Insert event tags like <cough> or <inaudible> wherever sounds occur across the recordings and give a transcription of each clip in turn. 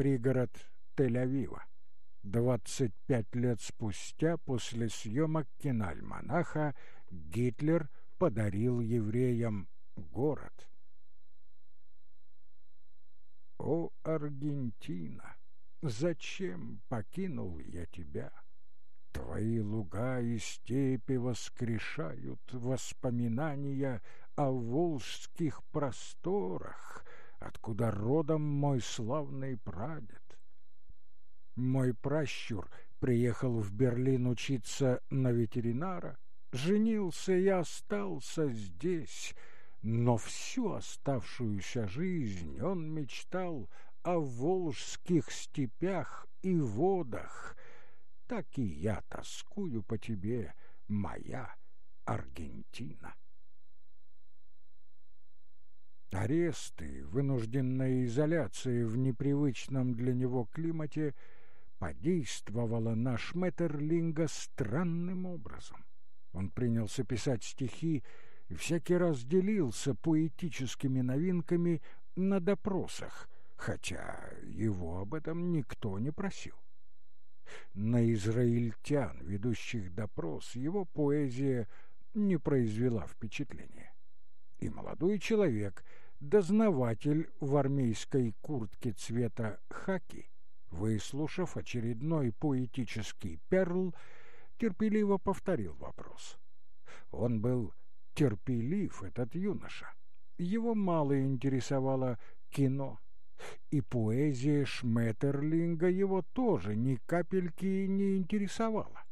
пригород Тель-Авива. 25 лет спустя после съемок киноальманаха Гитлер подарил евреям город. О, Аргентина, зачем покинул я тебя? Твои луга и степи воскрешают воспоминания о волжских просторах, откуда родом мой славный прадед. Мой пращур приехал в Берлин учиться на ветеринара, женился и остался здесь, но всю оставшуюся жизнь он мечтал о волжских степях и водах. Так и я тоскую по тебе, моя Аргентина. Аресты, вынужденная изоляция в непривычном для него климате подействовала на Шметерлинга странным образом. Он принялся писать стихи и всякий раз делился поэтическими новинками на допросах, хотя его об этом никто не просил. На израильтян, ведущих допрос, его поэзия не произвела впечатления. И молодой человек, дознаватель в армейской куртке цвета хаки, выслушав очередной поэтический перл, терпеливо повторил вопрос. Он был терпелив, этот юноша. Его мало интересовало кино, и поэзия Шметерлинга его тоже ни капельки не интересовала.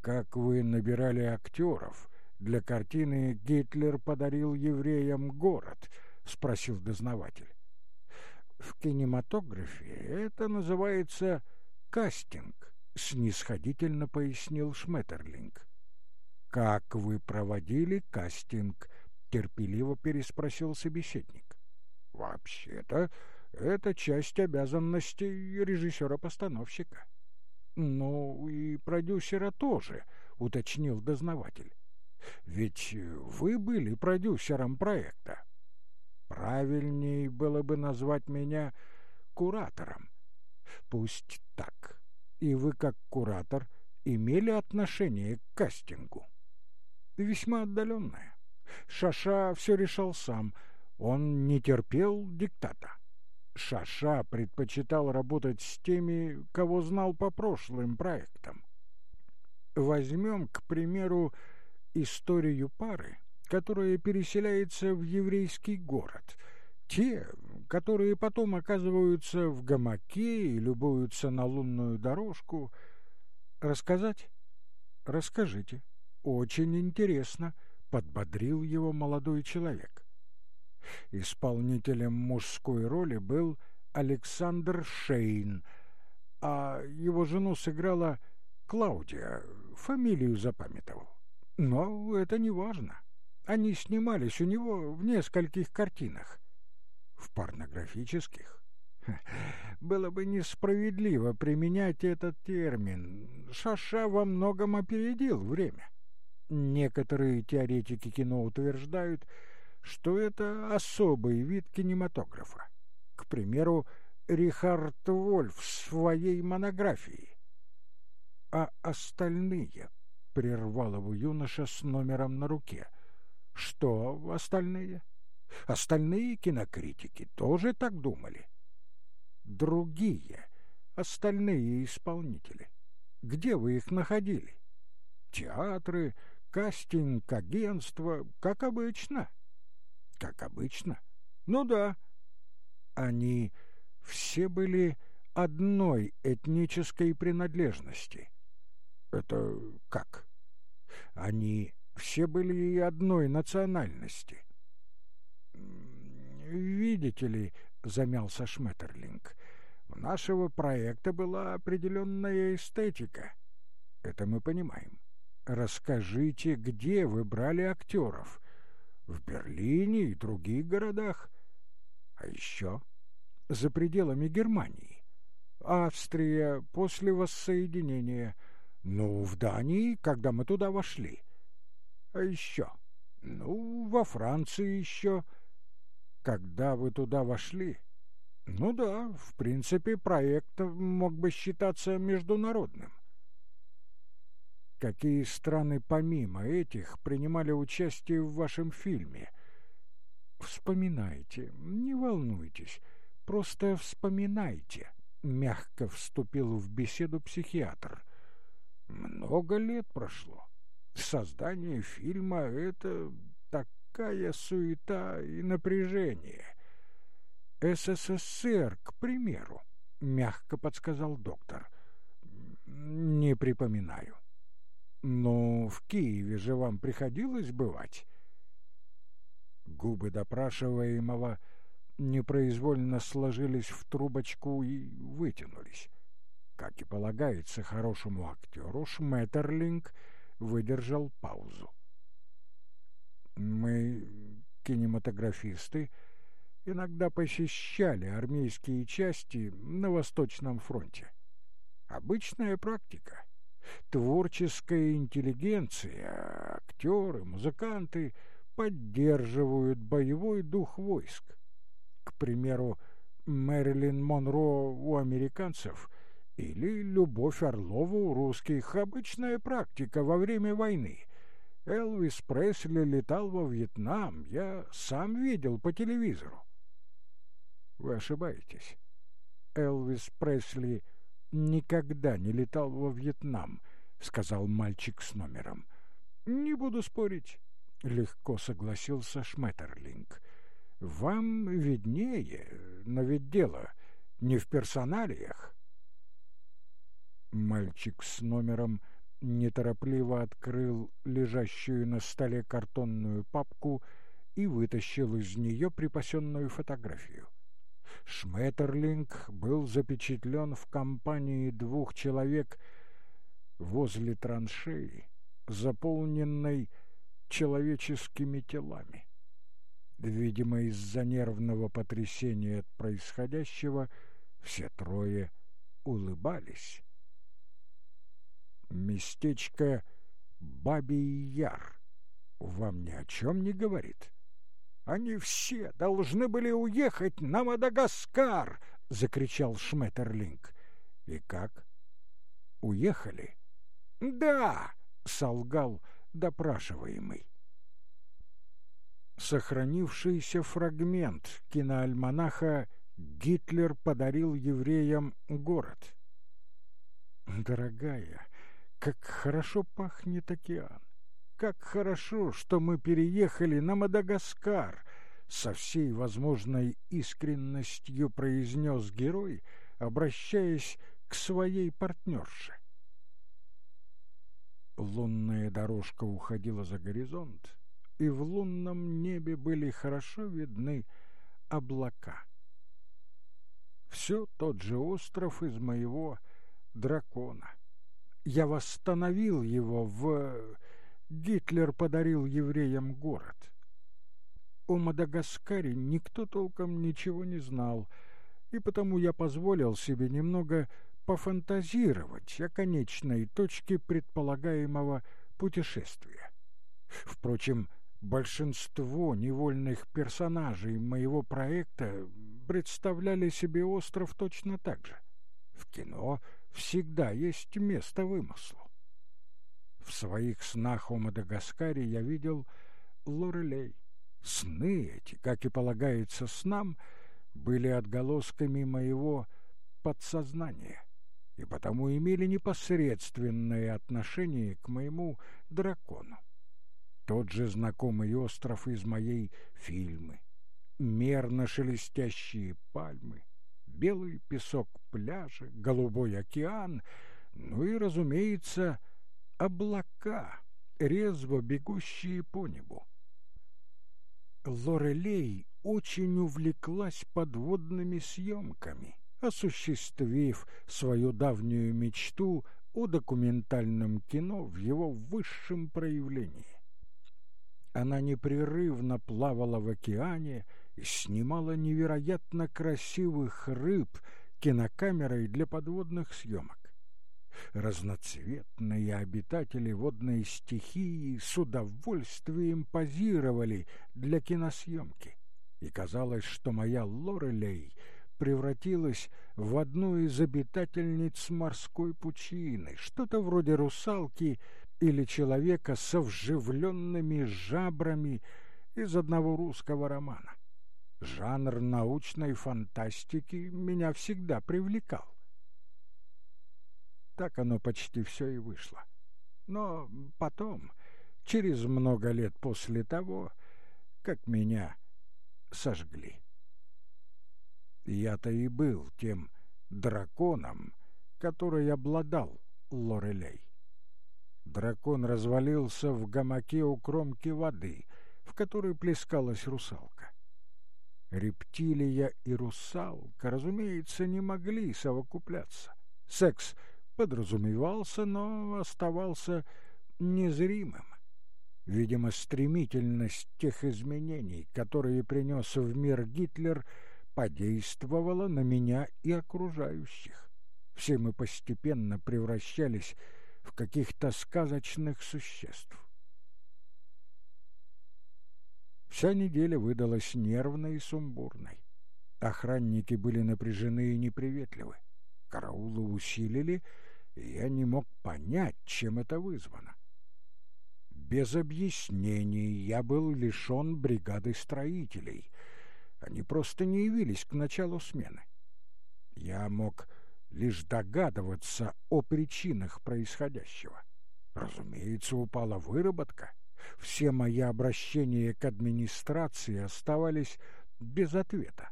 «Как вы набирали актеров?» Для картины «Гитлер подарил евреям город», — спросил дознаватель. В кинематографе это называется кастинг, снисходительно пояснил Шметерлинг. Как вы проводили кастинг? терпеливо переспросил собеседник. Вообще-то это часть обязанностей режиссера-постановщика. Ну и продюсера тоже, уточнил дознаватель. Ведь вы были продюсером проекта. Правильней было бы назвать меня куратором. Пусть так. И вы, как куратор, имели отношение к кастингу. Весьма отдаленное. Шаша все решал сам. Он не терпел диктата. Шаша предпочитал работать с теми, кого знал по прошлым проектам. Возьмем, к примеру, историю пары, которая переселяется в еврейский город. Те, которые потом оказываются в гамаке и любуются на лунную дорожку. Рассказать? Расскажите. Очень интересно, подбодрил его молодой человек. Исполнителем мужской роли был Александр Шейн, а его жену сыграла Клаудия, фамилию запамятовал. Но это не важно. Они снимались у него в нескольких картинах. В порнографических? <laughs> Было бы несправедливо применять этот термин. Шаша во многом опередил время. Некоторые теоретики кино утверждают, что это особый вид кинематографа. К примеру, Рихард Вольф в своей монографии. А остальные прервал его юноша с номером на руке. Что остальные? Остальные кинокритики тоже так думали. Другие, остальные исполнители. Где вы их находили? Театры, кастинг, агентство, как обычно. Как обычно? Ну да. Они все были одной этнической принадлежности. Это как? Они все были одной национальности. «Видите ли», — замялся Шметерлинг, — «у нашего проекта была определенная эстетика. Это мы понимаем. Расскажите, где вы брали актеров? В Берлине и других городах? А еще за пределами Германии. Австрия после воссоединения — ну, в Дании, когда мы туда вошли. А еще? Ну, во Франции еще. Когда вы туда вошли? Ну да, в принципе, проект мог бы считаться международным. Какие страны помимо этих принимали участие в вашем фильме? Вспоминайте, не волнуйтесь, просто вспоминайте, мягко вступил в беседу психиатр. Много лет прошло. Создание фильма — это такая суета и напряжение. СССР, к примеру, мягко подсказал доктор. Не припоминаю. Но в Киеве же вам приходилось бывать? Губы допрашиваемого непроизвольно сложились в трубочку и вытянулись. Как и полагается хорошему актеру, Шметерлинг выдержал паузу. Мы, кинематографисты, иногда посещали армейские части на Восточном фронте. Обычная практика. Творческая интеллигенция, актеры, музыканты поддерживают боевой дух войск. К примеру, Мэрилин Монро у американцев или Любовь Орлова у русских – обычная практика во время войны. Элвис Пресли летал во Вьетнам, я сам видел по телевизору. Вы ошибаетесь. Элвис Пресли никогда не летал во Вьетнам, сказал мальчик с номером. Не буду спорить, легко согласился Шметерлинг. Вам виднее, но ведь дело не в персоналиях. Мальчик с номером неторопливо открыл лежащую на столе картонную папку и вытащил из нее припасенную фотографию. Шметерлинг был запечатлен в компании двух человек возле траншеи, заполненной человеческими телами. Видимо, из-за нервного потрясения от происходящего все трое улыбались. Местечко Бабий Яр вам ни о чем не говорит? Они все должны были уехать на Мадагаскар, закричал Шметерлинг. И как? Уехали? Да, солгал допрашиваемый. Сохранившийся фрагмент киноальманаха «Гитлер подарил евреям город». Дорогая, как хорошо пахнет океан! Как хорошо, что мы переехали на Мадагаскар! Со всей возможной искренностью произнес герой, обращаясь к своей партнерше. Лунная дорожка уходила за горизонт, и в лунном небе были хорошо видны облака. Все тот же остров из моего дракона. Я восстановил его в... Гитлер подарил евреям город. О Мадагаскаре никто толком ничего не знал, и потому я позволил себе немного пофантазировать о конечной точке предполагаемого путешествия. Впрочем, большинство невольных персонажей моего проекта представляли себе остров точно так же. В кино всегда есть место вымыслу. В своих снах о Мадагаскаре я видел Лорелей. Сны эти, как и полагается снам, были отголосками моего подсознания и потому имели непосредственное отношение к моему дракону. Тот же знакомый остров из моей фильмы, мерно шелестящие пальмы, белый песок пляжа, голубой океан, ну и, разумеется, облака, резво бегущие по небу. Лорелей очень увлеклась подводными съемками, осуществив свою давнюю мечту о документальном кино в его высшем проявлении. Она непрерывно плавала в океане снимала невероятно красивых рыб кинокамерой для подводных съемок. Разноцветные обитатели водной стихии с удовольствием позировали для киносъемки, и казалось, что моя Лорелей превратилась в одну из обитательниц морской пучины, что-то вроде русалки или человека со вживленными жабрами из одного русского романа. Жанр научной фантастики меня всегда привлекал. Так оно почти все и вышло. Но потом, через много лет после того, как меня сожгли. Я-то и был тем драконом, который обладал Лорелей. Дракон развалился в гамаке у кромки воды, в которой плескалась русалка. Рептилия и русалка, разумеется, не могли совокупляться. Секс подразумевался, но оставался незримым. Видимо, стремительность тех изменений, которые принес в мир Гитлер, подействовала на меня и окружающих. Все мы постепенно превращались в каких-то сказочных существ. Вся неделя выдалась нервной и сумбурной. Охранники были напряжены и неприветливы. Караулы усилили, и я не мог понять, чем это вызвано. Без объяснений я был лишен бригады строителей. Они просто не явились к началу смены. Я мог лишь догадываться о причинах происходящего. Разумеется, упала выработка. Все мои обращения к администрации оставались без ответа.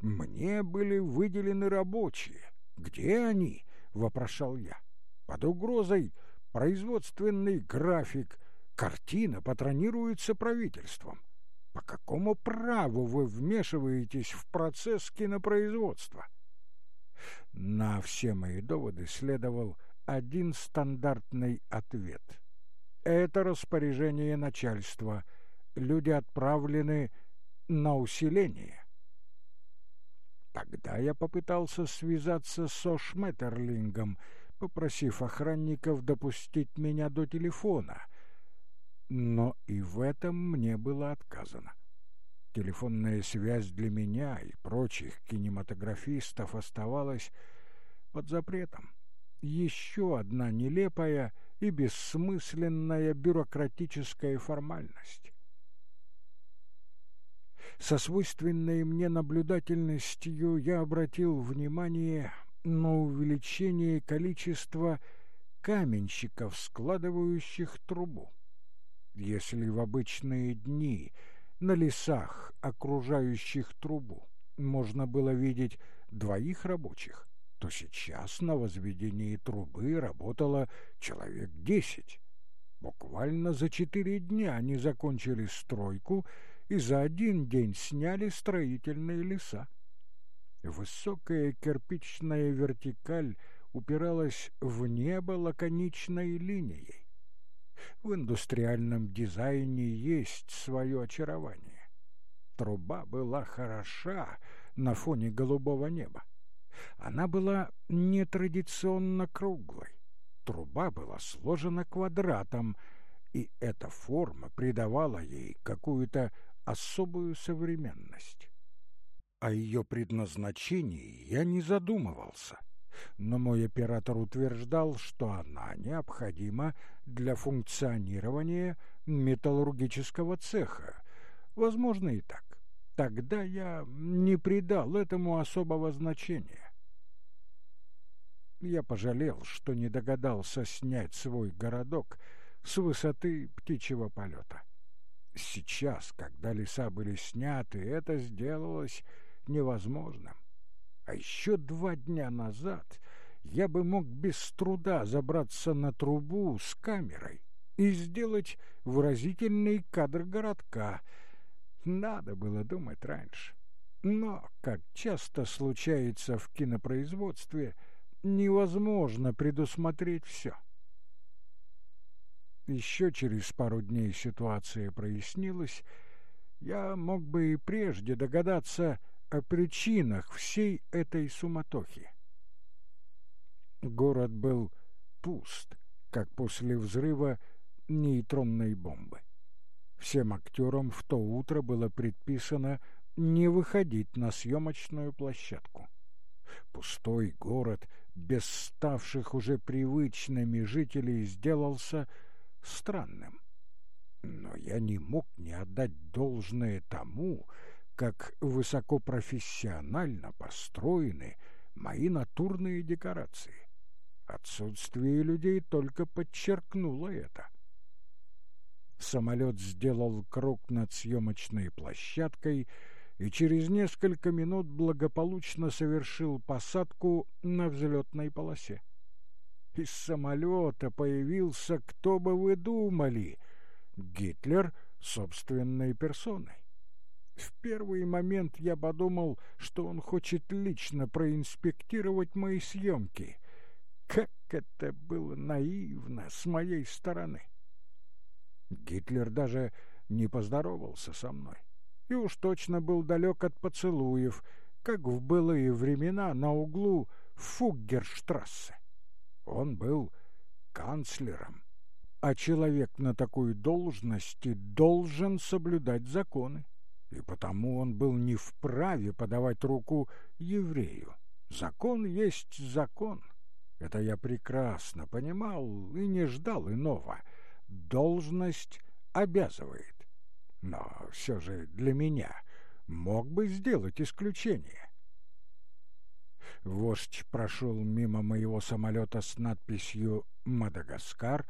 Мне были выделены рабочие. Где они? вопрошал я. Под угрозой производственный график, картина патронируется правительством. По какому праву вы вмешиваетесь в процесс кинопроизводства? На все мои доводы следовал один стандартный ответ. Это распоряжение начальства. Люди отправлены на усиление. Тогда я попытался связаться со Шметерлингом, попросив охранников допустить меня до телефона. Но и в этом мне было отказано. Телефонная связь для меня и прочих кинематографистов оставалась под запретом. Еще одна нелепая и бессмысленная бюрократическая формальность. Со свойственной мне наблюдательностью я обратил внимание на увеличение количества каменщиков, складывающих трубу. Если в обычные дни на лесах, окружающих трубу, можно было видеть двоих рабочих, то сейчас на возведении трубы работало человек десять. Буквально за четыре дня они закончили стройку и за один день сняли строительные леса. Высокая кирпичная вертикаль упиралась в небо лаконичной линией. В индустриальном дизайне есть свое очарование. Труба была хороша на фоне голубого неба. Она была нетрадиционно круглой. Труба была сложена квадратом, и эта форма придавала ей какую-то особую современность. О ее предназначении я не задумывался, но мой оператор утверждал, что она необходима для функционирования металлургического цеха. Возможно и так. Тогда я не придал этому особого значения. Я пожалел, что не догадался снять свой городок с высоты птичьего полета. Сейчас, когда леса были сняты, это сделалось невозможным. А еще два дня назад я бы мог без труда забраться на трубу с камерой и сделать выразительный кадр городка. Надо было думать раньше. Но, как часто случается в кинопроизводстве, невозможно предусмотреть все. Еще через пару дней ситуация прояснилась. Я мог бы и прежде догадаться о причинах всей этой суматохи. Город был пуст, как после взрыва нейтронной бомбы. Всем актерам в то утро было предписано не выходить на съемочную площадку. Пустой город, без ставших уже привычными жителей, сделался странным. Но я не мог не отдать должное тому, как высокопрофессионально построены мои натурные декорации. Отсутствие людей только подчеркнуло это. Самолет сделал круг над съемочной площадкой и через несколько минут благополучно совершил посадку на взлетной полосе. Из самолета появился, кто бы вы думали, Гитлер собственной персоной. В первый момент я подумал, что он хочет лично проинспектировать мои съемки. Как это было наивно с моей стороны! Гитлер даже не поздоровался со мной. И уж точно был далек от поцелуев, как в былые времена на углу Фуггерштрассе. Он был канцлером, а человек на такой должности должен соблюдать законы и потому он был не вправе подавать руку еврею. Закон есть закон. Это я прекрасно понимал и не ждал иного. Должность обязывает. Но все же для меня мог бы сделать исключение. Вождь прошел мимо моего самолета с надписью «Мадагаскар»,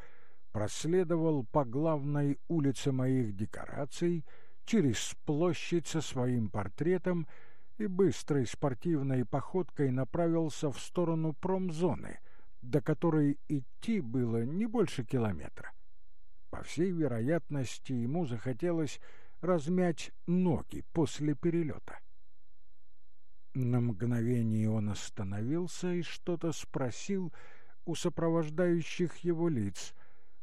проследовал по главной улице моих декораций — через площадь со своим портретом и быстрой спортивной походкой направился в сторону промзоны, до которой идти было не больше километра. По всей вероятности, ему захотелось размять ноги после перелета. На мгновение он остановился и что-то спросил у сопровождающих его лиц,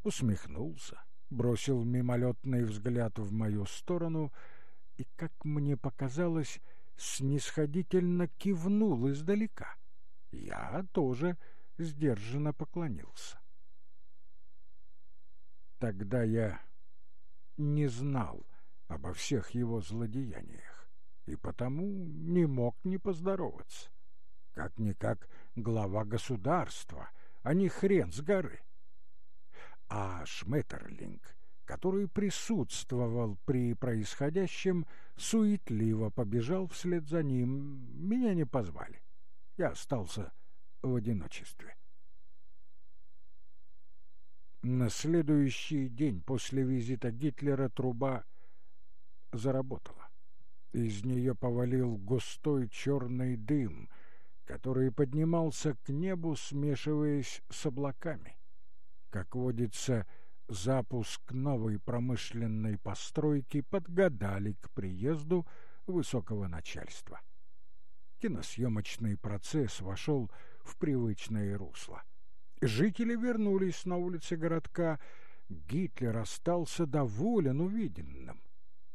усмехнулся бросил мимолетный взгляд в мою сторону и, как мне показалось, снисходительно кивнул издалека. Я тоже сдержанно поклонился. Тогда я не знал обо всех его злодеяниях и потому не мог не поздороваться. Как-никак глава государства, а не хрен с горы а Шметерлинг, который присутствовал при происходящем, суетливо побежал вслед за ним. Меня не позвали. Я остался в одиночестве. На следующий день после визита Гитлера труба заработала. Из нее повалил густой черный дым, который поднимался к небу, смешиваясь с облаками. Как водится, запуск новой промышленной постройки подгадали к приезду высокого начальства. Киносъемочный процесс вошел в привычное русло. Жители вернулись на улицы городка. Гитлер остался доволен увиденным.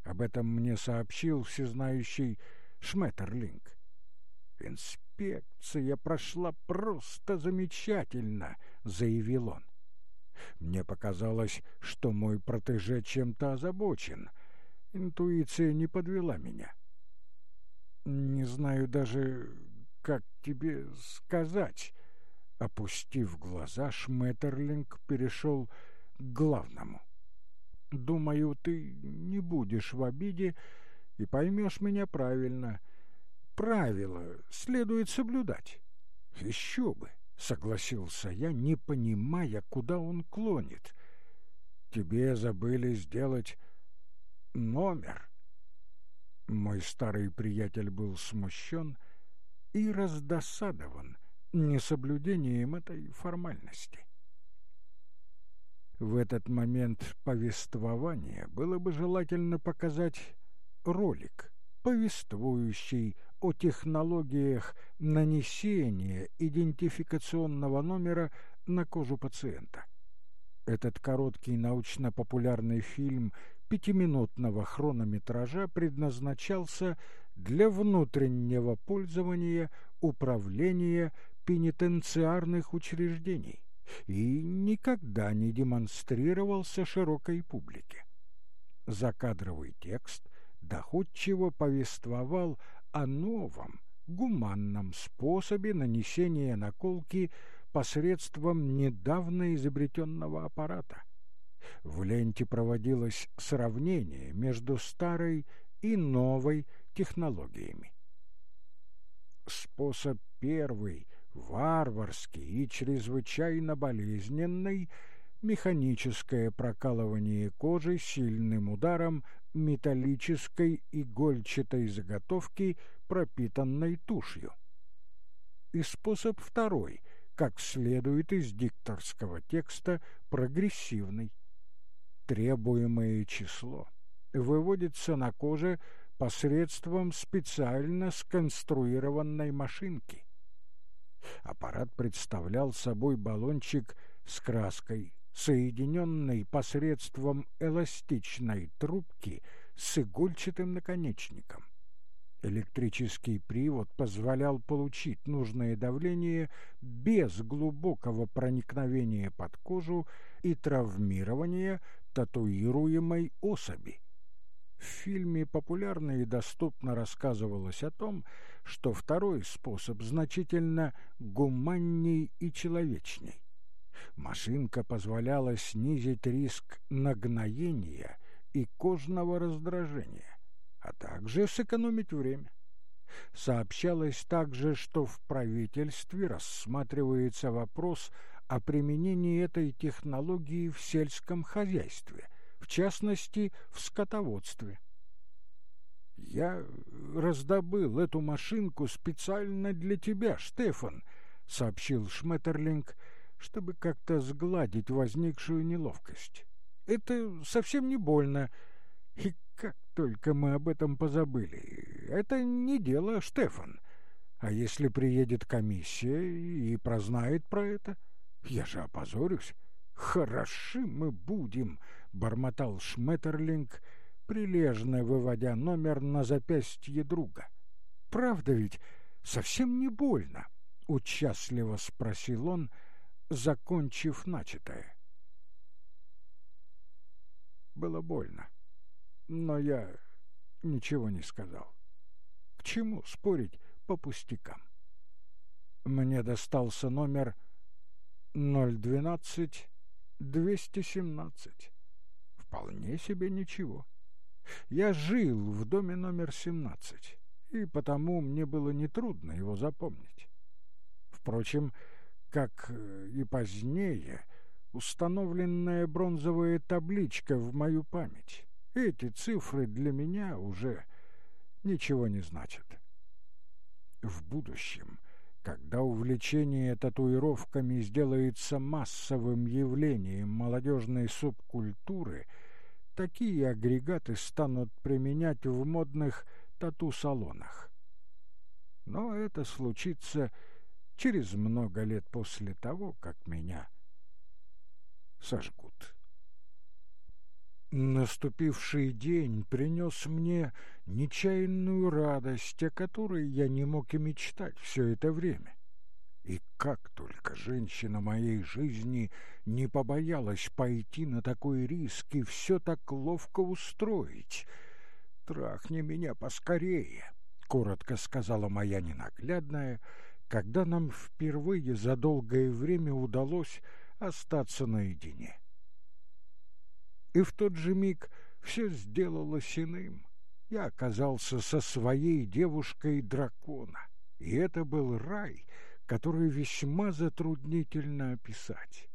Об этом мне сообщил всезнающий Шметерлинг. «Инспекция прошла просто замечательно», — заявил он. Мне показалось, что мой протеже чем-то озабочен. Интуиция не подвела меня. Не знаю даже, как тебе сказать. Опустив глаза, Шметерлинг перешел к главному. Думаю, ты не будешь в обиде и поймешь меня правильно. Правила следует соблюдать. Еще бы! — согласился я, не понимая, куда он клонит. «Тебе забыли сделать номер». Мой старый приятель был смущен и раздосадован несоблюдением этой формальности. В этот момент повествования было бы желательно показать ролик, повествующий о технологиях нанесения идентификационного номера на кожу пациента. Этот короткий научно-популярный фильм пятиминутного хронометража предназначался для внутреннего пользования управления пенитенциарных учреждений и никогда не демонстрировался широкой публике. Закадровый текст доходчиво повествовал о новом, гуманном способе нанесения наколки посредством недавно изобретенного аппарата. В ленте проводилось сравнение между старой и новой технологиями. Способ первый, варварский и чрезвычайно болезненный, механическое прокалывание кожи сильным ударом металлической игольчатой заготовки, пропитанной тушью. И способ второй, как следует из дикторского текста, прогрессивный. Требуемое число выводится на коже посредством специально сконструированной машинки. Аппарат представлял собой баллончик с краской, соединенный посредством эластичной трубки с игольчатым наконечником. Электрический привод позволял получить нужное давление без глубокого проникновения под кожу и травмирования татуируемой особи. В фильме популярно и доступно рассказывалось о том, что второй способ значительно гуманней и человечней. Машинка позволяла снизить риск нагноения и кожного раздражения, а также сэкономить время. Сообщалось также, что в правительстве рассматривается вопрос о применении этой технологии в сельском хозяйстве – в частности, в скотоводстве. «Я раздобыл эту машинку специально для тебя, Штефан», — сообщил Шметерлинг, чтобы как-то сгладить возникшую неловкость. «Это совсем не больно. И как только мы об этом позабыли. Это не дело, Штефан. А если приедет комиссия и прознает про это, я же опозорюсь. Хороши мы будем, бормотал Шметерлинг, прилежно выводя номер на запястье друга. «Правда ведь совсем не больно?» — участливо спросил он, закончив начатое. Было больно, но я ничего не сказал. К чему спорить по пустякам? Мне достался номер 012 217. Вполне себе ничего. Я жил в доме номер 17, и потому мне было нетрудно его запомнить. Впрочем, как э, и позднее, установленная бронзовая табличка в мою память. Эти цифры для меня уже ничего не значат. В будущем когда увлечение татуировками сделается массовым явлением молодежной субкультуры, такие агрегаты станут применять в модных тату-салонах. Но это случится через много лет после того, как меня сожгут. Наступивший день принес мне нечаянную радость, о которой я не мог и мечтать все это время. И как только женщина моей жизни не побоялась пойти на такой риск и все так ловко устроить. «Трахни меня поскорее», — коротко сказала моя ненаглядная, когда нам впервые за долгое время удалось остаться наедине и в тот же миг все сделалось иным. Я оказался со своей девушкой дракона, и это был рай, который весьма затруднительно описать.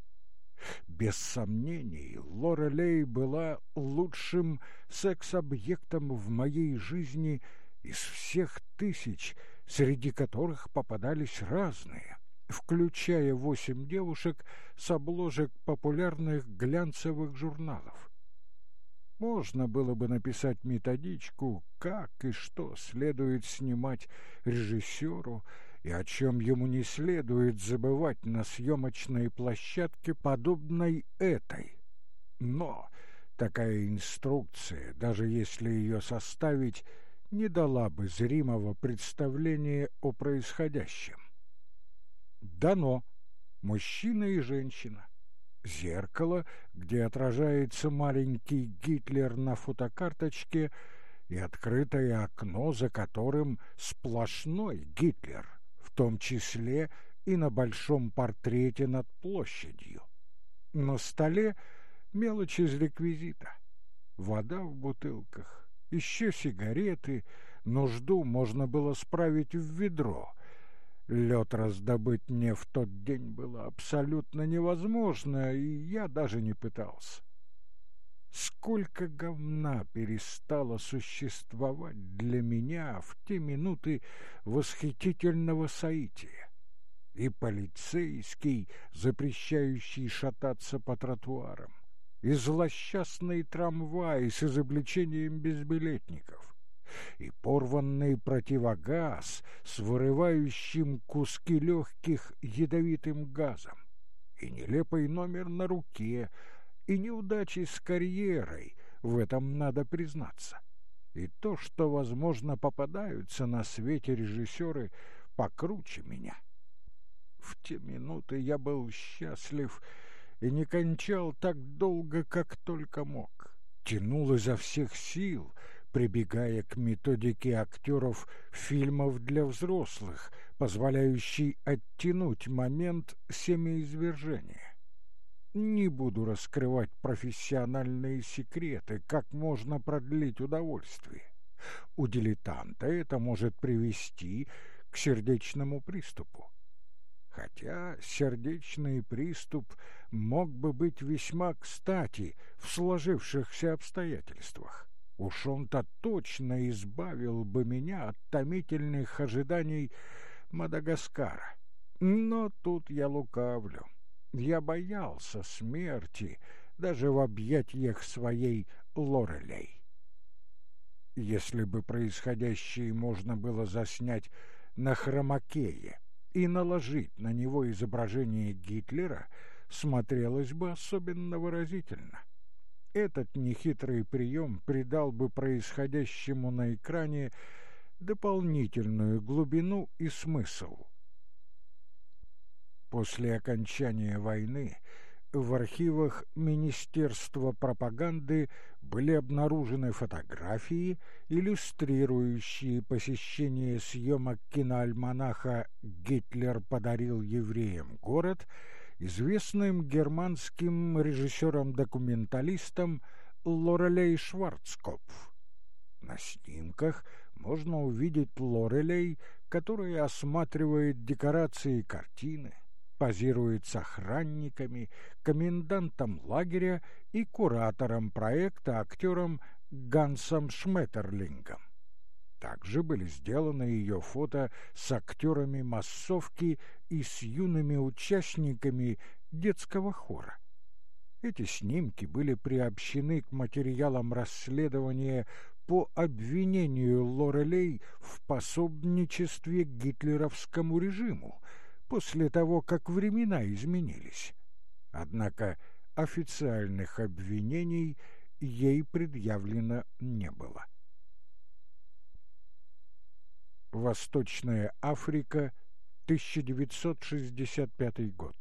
Без сомнений, Лора Лей была лучшим секс-объектом в моей жизни из всех тысяч, среди которых попадались разные, включая восемь девушек с обложек популярных глянцевых журналов. Можно было бы написать методичку, как и что следует снимать режиссеру, и о чем ему не следует забывать на съемочной площадке, подобной этой. Но такая инструкция, даже если ее составить, не дала бы зримого представления о происходящем. Дано мужчина и женщина, зеркало, где отражается маленький Гитлер на фотокарточке, и открытое окно, за которым сплошной Гитлер, в том числе и на большом портрете над площадью. На столе мелочь из реквизита. Вода в бутылках, еще сигареты, нужду можно было справить в ведро. Лед раздобыть мне в тот день было абсолютно невозможно, и я даже не пытался. Сколько говна перестало существовать для меня в те минуты восхитительного соития. И полицейский, запрещающий шататься по тротуарам, и злосчастный трамвай с изобличением безбилетников, и порванный противогаз с вырывающим куски легких ядовитым газом, и нелепый номер на руке — и неудачи с карьерой, в этом надо признаться. И то, что, возможно, попадаются на свете режиссеры покруче меня. В те минуты я был счастлив и не кончал так долго, как только мог. Тянул изо всех сил, прибегая к методике актеров фильмов для взрослых, позволяющей оттянуть момент семяизвержения. Не буду раскрывать профессиональные секреты, как можно продлить удовольствие. У дилетанта это может привести к сердечному приступу. Хотя сердечный приступ мог бы быть весьма кстати в сложившихся обстоятельствах. Уж он-то точно избавил бы меня от томительных ожиданий Мадагаскара. Но тут я лукавлю. Я боялся смерти даже в объятиях своей Лорелей. Если бы происходящее можно было заснять на хромакее и наложить на него изображение Гитлера, смотрелось бы особенно выразительно. Этот нехитрый прием придал бы происходящему на экране дополнительную глубину и смысл. После окончания войны в архивах Министерства пропаганды были обнаружены фотографии, иллюстрирующие посещение съемок киноальманаха «Гитлер подарил евреям город» известным германским режиссером-документалистом Лорелей Шварцкопф. На снимках можно увидеть Лорелей, которая осматривает декорации картины, позирует с охранниками, комендантом лагеря и куратором проекта актером Гансом Шметерлингом. Также были сделаны ее фото с актерами массовки и с юными участниками детского хора. Эти снимки были приобщены к материалам расследования по обвинению Лорелей в пособничестве гитлеровскому режиму, после того, как времена изменились. Однако официальных обвинений ей предъявлено не было. Восточная Африка, 1965 год.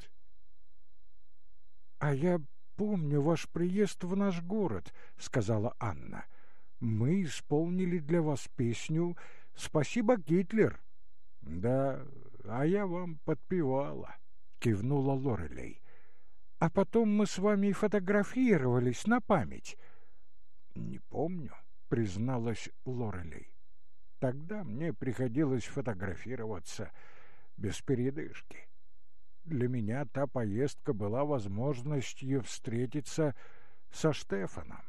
«А я помню ваш приезд в наш город», — сказала Анна. «Мы исполнили для вас песню «Спасибо, Гитлер». «Да, а я вам подпевала», — кивнула Лорелей. «А потом мы с вами фотографировались на память». «Не помню», — призналась Лорелей. «Тогда мне приходилось фотографироваться без передышки. Для меня та поездка была возможностью встретиться со Штефаном.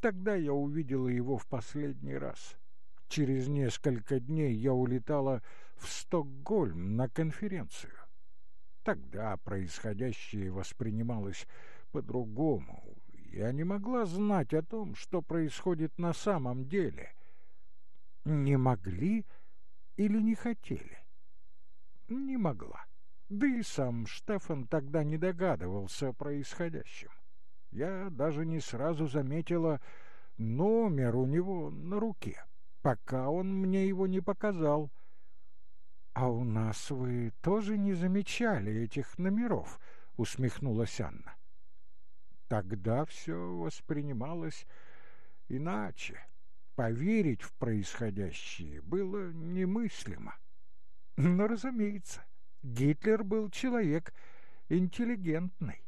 Тогда я увидела его в последний раз. Через несколько дней я улетала в Стокгольм на конференцию. Тогда происходящее воспринималось по-другому. Я не могла знать о том, что происходит на самом деле. Не могли или не хотели? Не могла. Да и сам Штефан тогда не догадывался о происходящем. Я даже не сразу заметила номер у него на руке, пока он мне его не показал — «А у нас вы тоже не замечали этих номеров?» — усмехнулась Анна. «Тогда все воспринималось иначе. Поверить в происходящее было немыслимо. Но, разумеется, Гитлер был человек интеллигентный.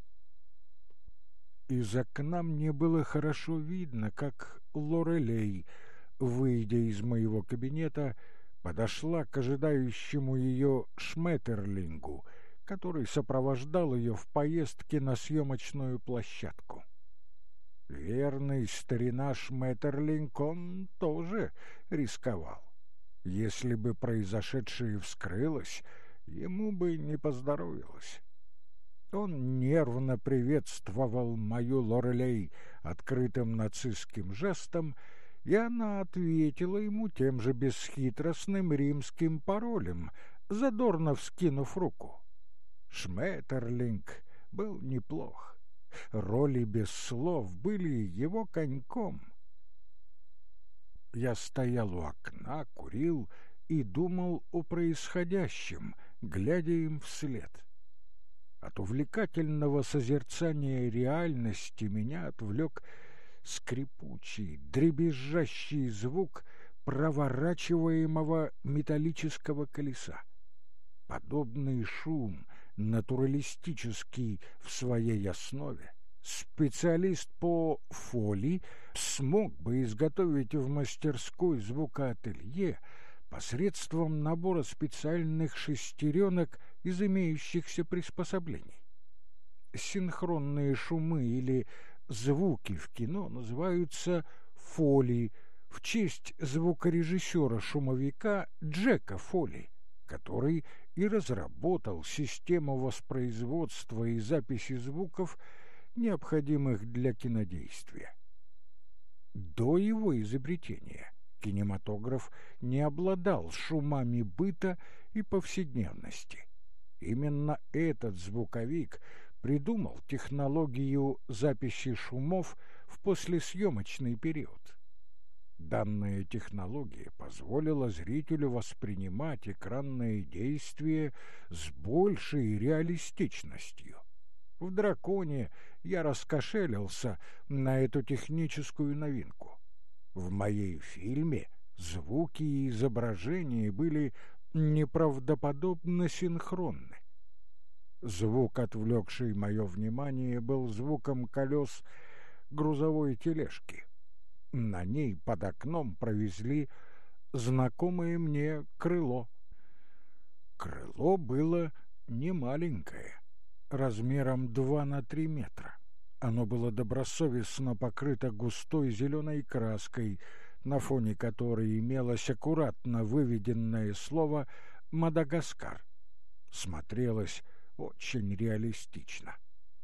Из окна мне было хорошо видно, как Лорелей, выйдя из моего кабинета, подошла к ожидающему ее Шметерлингу, который сопровождал ее в поездке на съемочную площадку. Верный старина Шметерлинг, он тоже рисковал. Если бы произошедшее вскрылось, ему бы не поздоровилось. Он нервно приветствовал мою Лорелей открытым нацистским жестом, и она ответила ему тем же бесхитростным римским паролем, задорно вскинув руку. Шметерлинг был неплох. Роли без слов были его коньком. Я стоял у окна, курил и думал о происходящем, глядя им вслед. От увлекательного созерцания реальности меня отвлек скрипучий, дребезжащий звук проворачиваемого металлического колеса. Подобный шум, натуралистический в своей основе, специалист по фоли смог бы изготовить в мастерской звукоателье посредством набора специальных шестеренок из имеющихся приспособлений. Синхронные шумы или звуки в кино называются фоли в честь звукорежиссера-шумовика Джека Фоли, который и разработал систему воспроизводства и записи звуков, необходимых для кинодействия. До его изобретения кинематограф не обладал шумами быта и повседневности. Именно этот звуковик придумал технологию записи шумов в послесъемочный период. Данная технология позволила зрителю воспринимать экранное действие с большей реалистичностью. В «Драконе» я раскошелился на эту техническую новинку. В моей фильме звуки и изображения были неправдоподобно синхронны. Звук, отвлекший мое внимание, был звуком колес грузовой тележки. На ней под окном провезли знакомое мне крыло. Крыло было немаленькое, размером два на три метра. Оно было добросовестно покрыто густой зеленой краской, на фоне которой имелось аккуратно выведенное слово «Мадагаскар». Смотрелось очень реалистично.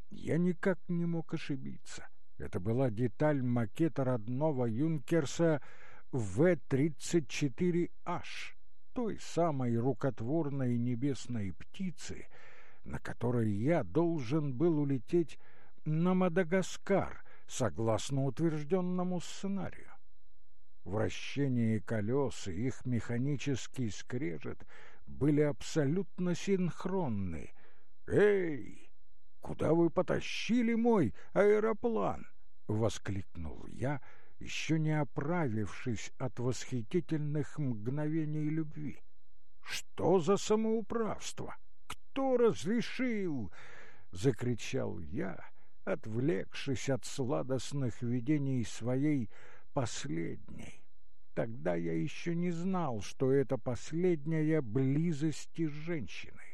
Я никак не мог ошибиться. Это была деталь макета родного Юнкерса В-34H, той самой рукотворной небесной птицы, на которой я должен был улететь на Мадагаскар, согласно утвержденному сценарию. Вращение колес и их механический скрежет были абсолютно синхронны — «Эй, куда вы потащили мой аэроплан?» — воскликнул я, еще не оправившись от восхитительных мгновений любви. «Что за самоуправство? Кто разрешил?» — закричал я, отвлекшись от сладостных видений своей последней. Тогда я еще не знал, что это последняя близость с женщиной.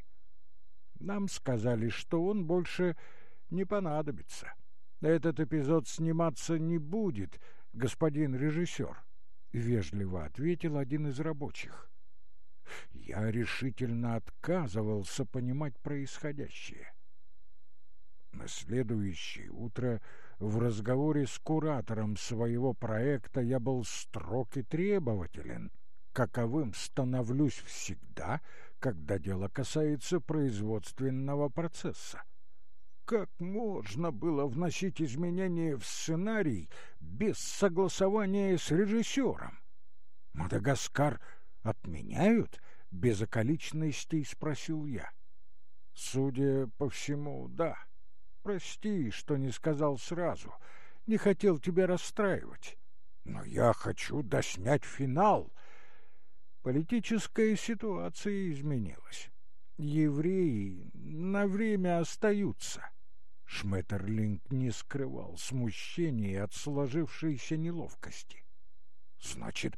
Нам сказали, что он больше не понадобится. Этот эпизод сниматься не будет, господин режиссер, — вежливо ответил один из рабочих. Я решительно отказывался понимать происходящее. На следующее утро в разговоре с куратором своего проекта я был строг и требователен, каковым становлюсь всегда, когда дело касается производственного процесса. Как можно было вносить изменения в сценарий без согласования с режиссером? «Мадагаскар отменяют?» — без околичностей спросил я. «Судя по всему, да. Прости, что не сказал сразу. Не хотел тебя расстраивать. Но я хочу доснять финал. Политическая ситуация изменилась. Евреи на время остаются. Шметерлинг не скрывал смущения от сложившейся неловкости. Значит,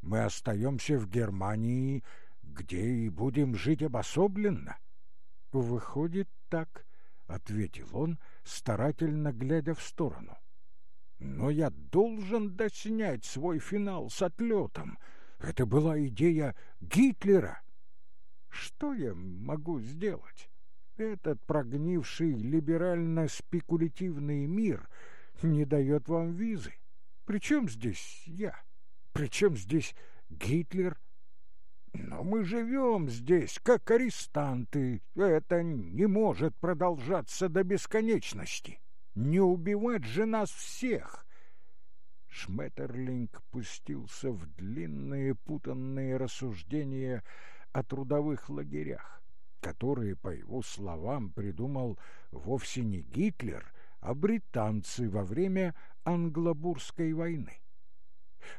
мы остаемся в Германии, где и будем жить обособленно? Выходит так, — ответил он, старательно глядя в сторону. Но я должен доснять свой финал с отлетом. Это была идея Гитлера. Что я могу сделать? Этот прогнивший либерально-спекулятивный мир не дает вам визы. Причем здесь я? Причем здесь Гитлер? Но мы живем здесь, как арестанты. Это не может продолжаться до бесконечности. Не убивать же нас всех. Шметерлинг пустился в длинные путанные рассуждения о трудовых лагерях, которые, по его словам, придумал вовсе не Гитлер, а британцы во время Англобурской войны.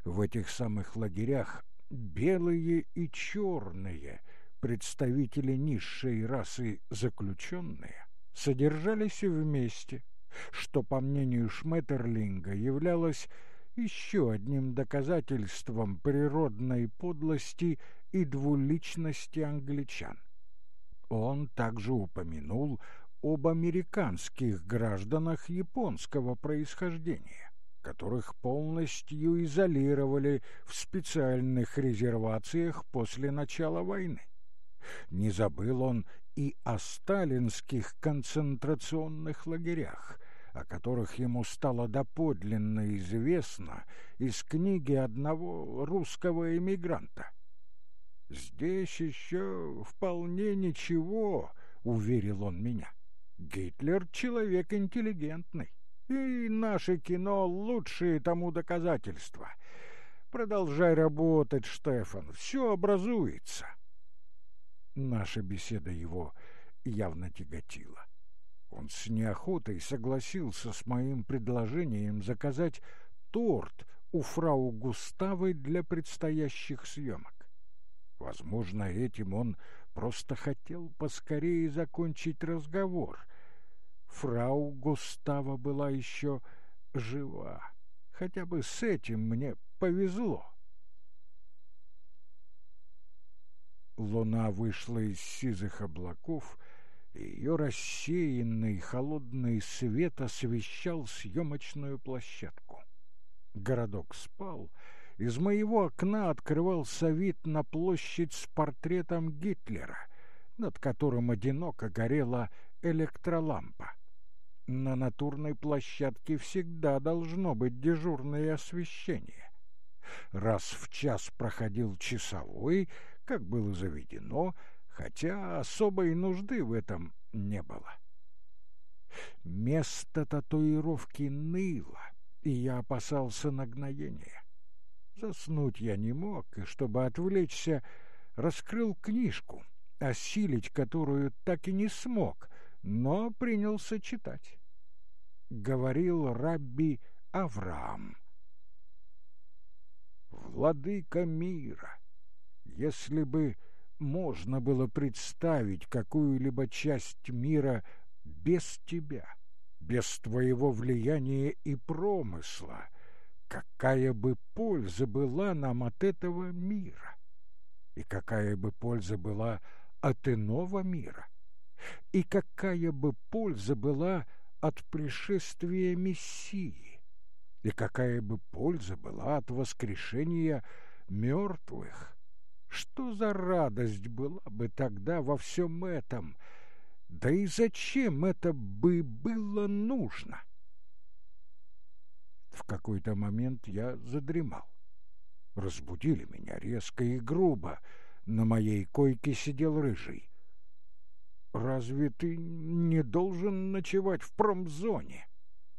В этих самых лагерях белые и черные представители низшей расы заключенные содержались вместе, что, по мнению Шметерлинга, являлось еще одним доказательством природной подлости и двуличности англичан. Он также упомянул об американских гражданах японского происхождения, которых полностью изолировали в специальных резервациях после начала войны. Не забыл он и о сталинских концентрационных лагерях, о которых ему стало доподлинно известно из книги одного русского эмигранта. «Здесь еще вполне ничего», — уверил он меня. «Гитлер — человек интеллигентный, и наше кино — лучшие тому доказательства. Продолжай работать, Штефан, все образуется». Наша беседа его явно тяготила. Он с неохотой согласился с моим предложением заказать торт у фрау Густавы для предстоящих съемок. Возможно, этим он просто хотел поскорее закончить разговор. Фрау Густава была еще жива. Хотя бы с этим мне повезло. Луна вышла из сизых облаков ее рассеянный холодный свет освещал съемочную площадку. Городок спал. Из моего окна открывался вид на площадь с портретом Гитлера, над которым одиноко горела электролампа. На натурной площадке всегда должно быть дежурное освещение. Раз в час проходил часовой, как было заведено, хотя особой нужды в этом не было. Место татуировки ныло, и я опасался нагноения. Заснуть я не мог, и, чтобы отвлечься, раскрыл книжку, осилить которую так и не смог, но принялся читать. Говорил рабби Авраам. «Владыка мира, если бы можно было представить какую-либо часть мира без тебя, без твоего влияния и промысла, какая бы польза была нам от этого мира? И какая бы польза была от иного мира? И какая бы польза была от пришествия Мессии? И какая бы польза была от воскрешения мертвых? Что за радость была бы тогда во всем этом? Да и зачем это бы было нужно? В какой-то момент я задремал. Разбудили меня резко и грубо. На моей койке сидел рыжий. «Разве ты не должен ночевать в промзоне?»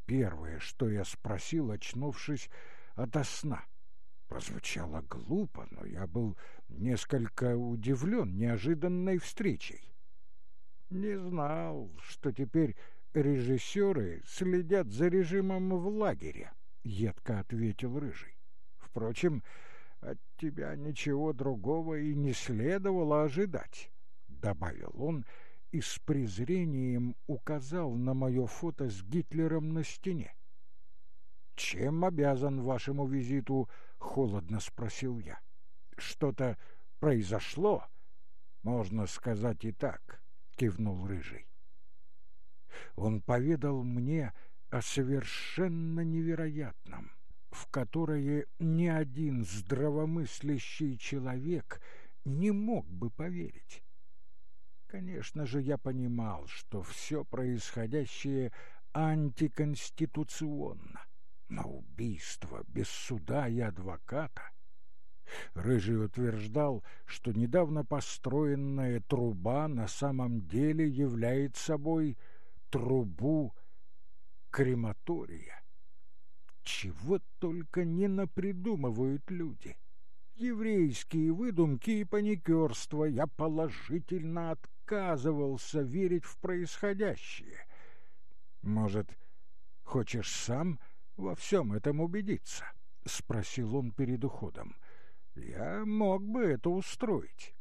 Первое, что я спросил, очнувшись ото сна. Прозвучало глупо, но я был несколько удивлен неожиданной встречей. Не знал, что теперь режиссеры следят за режимом в лагере, — едко ответил Рыжий. Впрочем, от тебя ничего другого и не следовало ожидать, — добавил он и с презрением указал на мое фото с Гитлером на стене. «Чем обязан вашему визиту?» — холодно спросил я. «Что-то произошло?» «Можно сказать и так», — кивнул Рыжий. Он поведал мне о совершенно невероятном, в которое ни один здравомыслящий человек не мог бы поверить. Конечно же, я понимал, что все происходящее антиконституционно, но убийство без суда и адвоката. Рыжий утверждал, что недавно построенная труба на самом деле является собой трубу крематория. Чего только не напридумывают люди. Еврейские выдумки и паникерство я положительно от отказывался верить в происходящее. Может, хочешь сам во всем этом убедиться? — спросил он перед уходом. — Я мог бы это устроить.